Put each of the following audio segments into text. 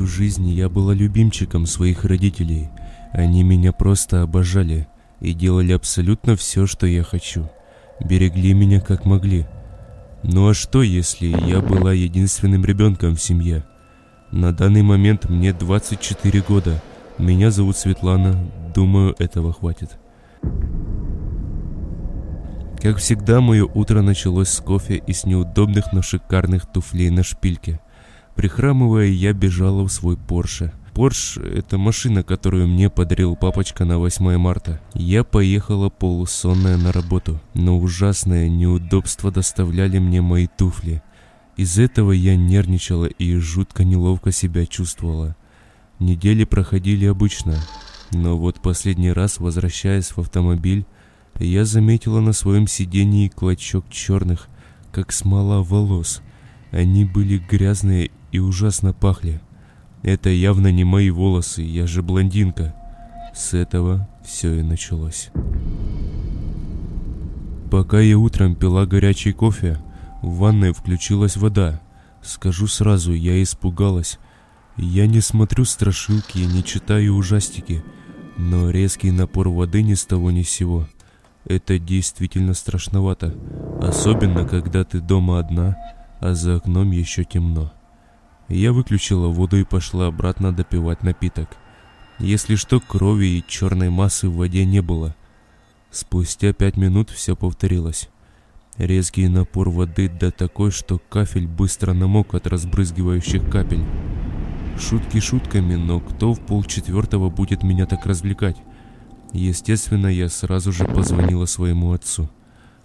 Всю жизнь я была любимчиком своих родителей. Они меня просто обожали и делали абсолютно все, что я хочу. Берегли меня как могли. Ну а что, если я была единственным ребенком в семье? На данный момент мне 24 года. Меня зовут Светлана. Думаю, этого хватит. Как всегда, мое утро началось с кофе и с неудобных, но шикарных туфлей на шпильке. Прихрамывая, я бежала в свой Порше. Порш – это машина, которую мне подарил папочка на 8 марта. Я поехала полусонная на работу, но ужасное неудобство доставляли мне мои туфли. Из этого я нервничала и жутко неловко себя чувствовала. Недели проходили обычно, но вот последний раз, возвращаясь в автомобиль, я заметила на своем сидении клочок черных, как смола волос. Они были грязные и ужасно пахли. Это явно не мои волосы, я же блондинка. С этого все и началось. Пока я утром пила горячий кофе, в ванной включилась вода. Скажу сразу, я испугалась. Я не смотрю страшилки, не читаю ужастики, но резкий напор воды ни с того ни с сего – это действительно страшновато, особенно когда ты дома одна, а за окном еще темно. Я выключила воду и пошла обратно допивать напиток. Если что, крови и черной массы в воде не было. Спустя пять минут все повторилось. Резкий напор воды да такой, что кафель быстро намок от разбрызгивающих капель. Шутки шутками, но кто в полчетвертого будет меня так развлекать? Естественно, я сразу же позвонила своему отцу.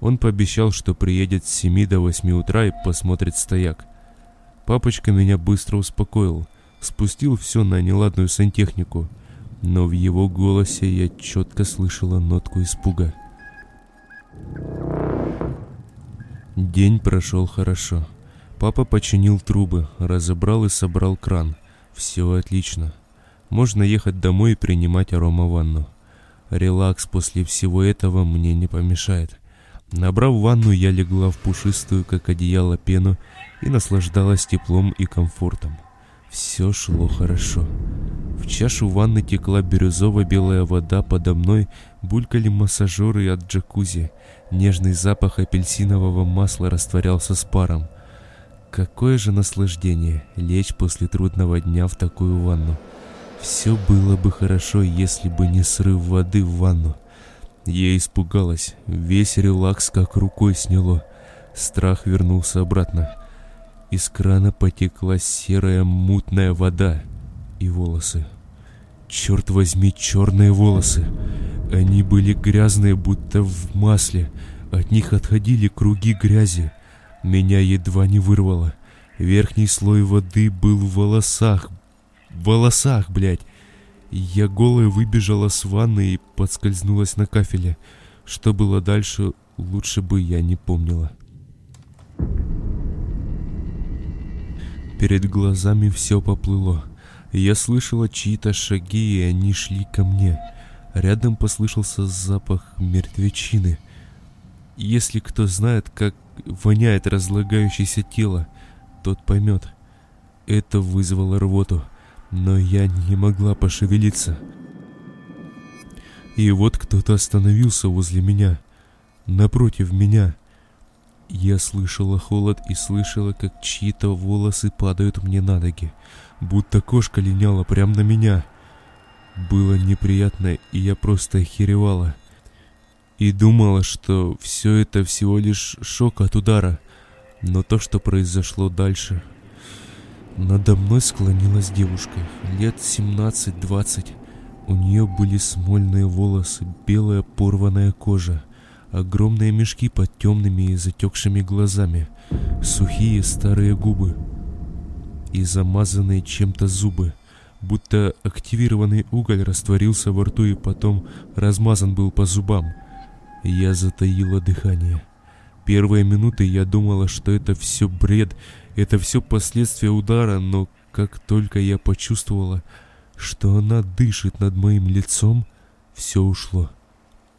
Он пообещал, что приедет с 7 до 8 утра и посмотрит стояк. Папочка меня быстро успокоил, спустил все на неладную сантехнику, но в его голосе я четко слышала нотку испуга. День прошел хорошо. Папа починил трубы, разобрал и собрал кран. Все отлично. Можно ехать домой и принимать аромаванну. Релакс после всего этого мне не помешает. Набрав ванну, я легла в пушистую, как одеяло, пену и наслаждалась теплом и комфортом. Все шло хорошо. В чашу ванны текла бирюзово-белая вода, подо мной булькали массажеры от джакузи. Нежный запах апельсинового масла растворялся с паром. Какое же наслаждение лечь после трудного дня в такую ванну. Все было бы хорошо, если бы не срыв воды в ванну. Я испугалась, весь релакс как рукой сняло. Страх вернулся обратно. Из крана потекла серая мутная вода и волосы. Черт возьми, черные волосы. Они были грязные, будто в масле. От них отходили круги грязи. Меня едва не вырвало. Верхний слой воды был в волосах, в волосах, блядь. Я голая выбежала с ванны и подскользнулась на кафеле. Что было дальше, лучше бы я не помнила. Перед глазами все поплыло. Я слышала чьи-то шаги, и они шли ко мне. Рядом послышался запах мертвечины. Если кто знает, как воняет разлагающееся тело, тот поймет. Это вызвало рвоту но я не могла пошевелиться. И вот кто-то остановился возле меня, напротив меня. Я слышала холод и слышала, как чьи-то волосы падают мне на ноги, будто кошка линяла прямо на меня. Было неприятно, и я просто охеревала. И думала, что все это всего лишь шок от удара. Но то, что произошло дальше, надо мной склонилась девушка, лет 17-20. У нее были смольные волосы, белая порванная кожа, огромные мешки под темными и затекшими глазами, сухие старые губы и замазанные чем-то зубы, будто активированный уголь растворился во рту и потом размазан был по зубам. Я затаила дыхание. Первые минуты я думала, что это все бред, это все последствия удара, но как только я почувствовала, что она дышит над моим лицом, все ушло.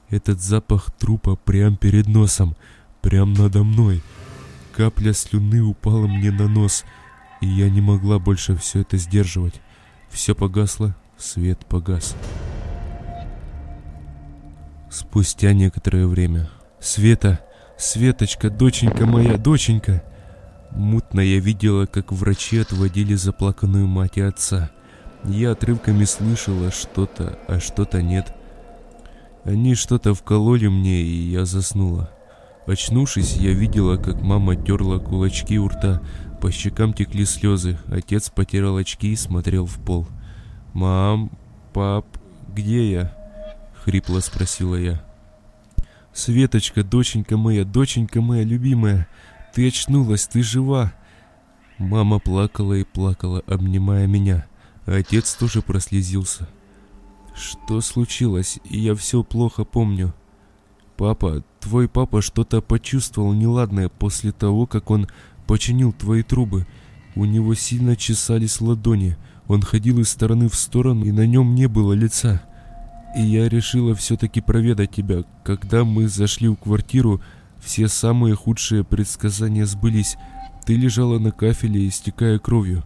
Этот запах трупа прямо перед носом, прямо надо мной. Капля слюны упала мне на нос. и я не могла больше все это сдерживать. Все погасло, свет погас. Спустя некоторое время. «Света! Светочка, доченька моя, доченька!» Мутно я видела, как врачи отводили заплаканную мать и отца. Я отрывками слышала что-то, а что-то нет. Они что-то вкололи мне, и я заснула. Очнувшись, я видела, как мама терла кулачки у рта, по щекам текли слезы, отец потерял очки и смотрел в пол. «Мам, пап, где я?» — хрипло спросила я. «Светочка, доченька моя, доченька моя любимая, ты очнулась, ты жива!» Мама плакала и плакала, обнимая меня, отец тоже прослезился. «Что случилось? Я все плохо помню». «Папа, твой папа что-то почувствовал неладное после того, как он починил твои трубы. У него сильно чесались ладони. Он ходил из стороны в сторону, и на нем не было лица. И я решила все-таки проведать тебя. Когда мы зашли в квартиру, все самые худшие предсказания сбылись. Ты лежала на кафеле, истекая кровью.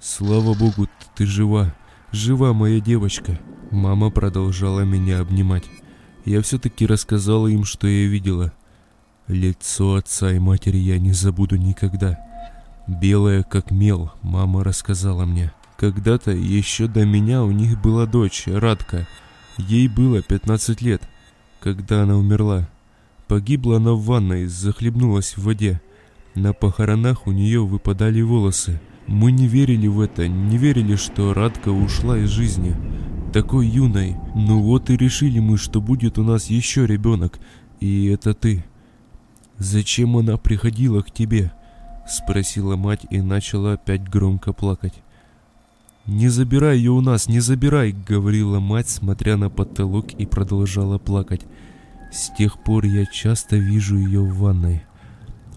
Слава богу, ты жива. Жива моя девочка. Мама продолжала меня обнимать я все-таки рассказала им, что я видела. Лицо отца и матери я не забуду никогда. Белое, как мел, мама рассказала мне. Когда-то, еще до меня, у них была дочь, Радка. Ей было 15 лет, когда она умерла. Погибла она в ванной, захлебнулась в воде. На похоронах у нее выпадали волосы. Мы не верили в это, не верили, что Радка ушла из жизни такой юной. Ну вот и решили мы, что будет у нас еще ребенок, и это ты. Зачем она приходила к тебе? Спросила мать и начала опять громко плакать. «Не забирай ее у нас, не забирай!» — говорила мать, смотря на потолок и продолжала плакать. С тех пор я часто вижу ее в ванной.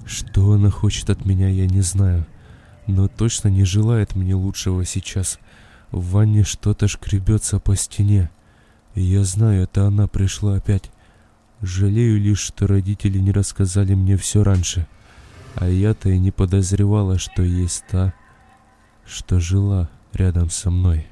Что она хочет от меня, я не знаю, но точно не желает мне лучшего сейчас. В ванне что-то шкребется по стене. Я знаю, это она пришла опять. Жалею лишь, что родители не рассказали мне все раньше. А я-то и не подозревала, что есть та, что жила рядом со мной.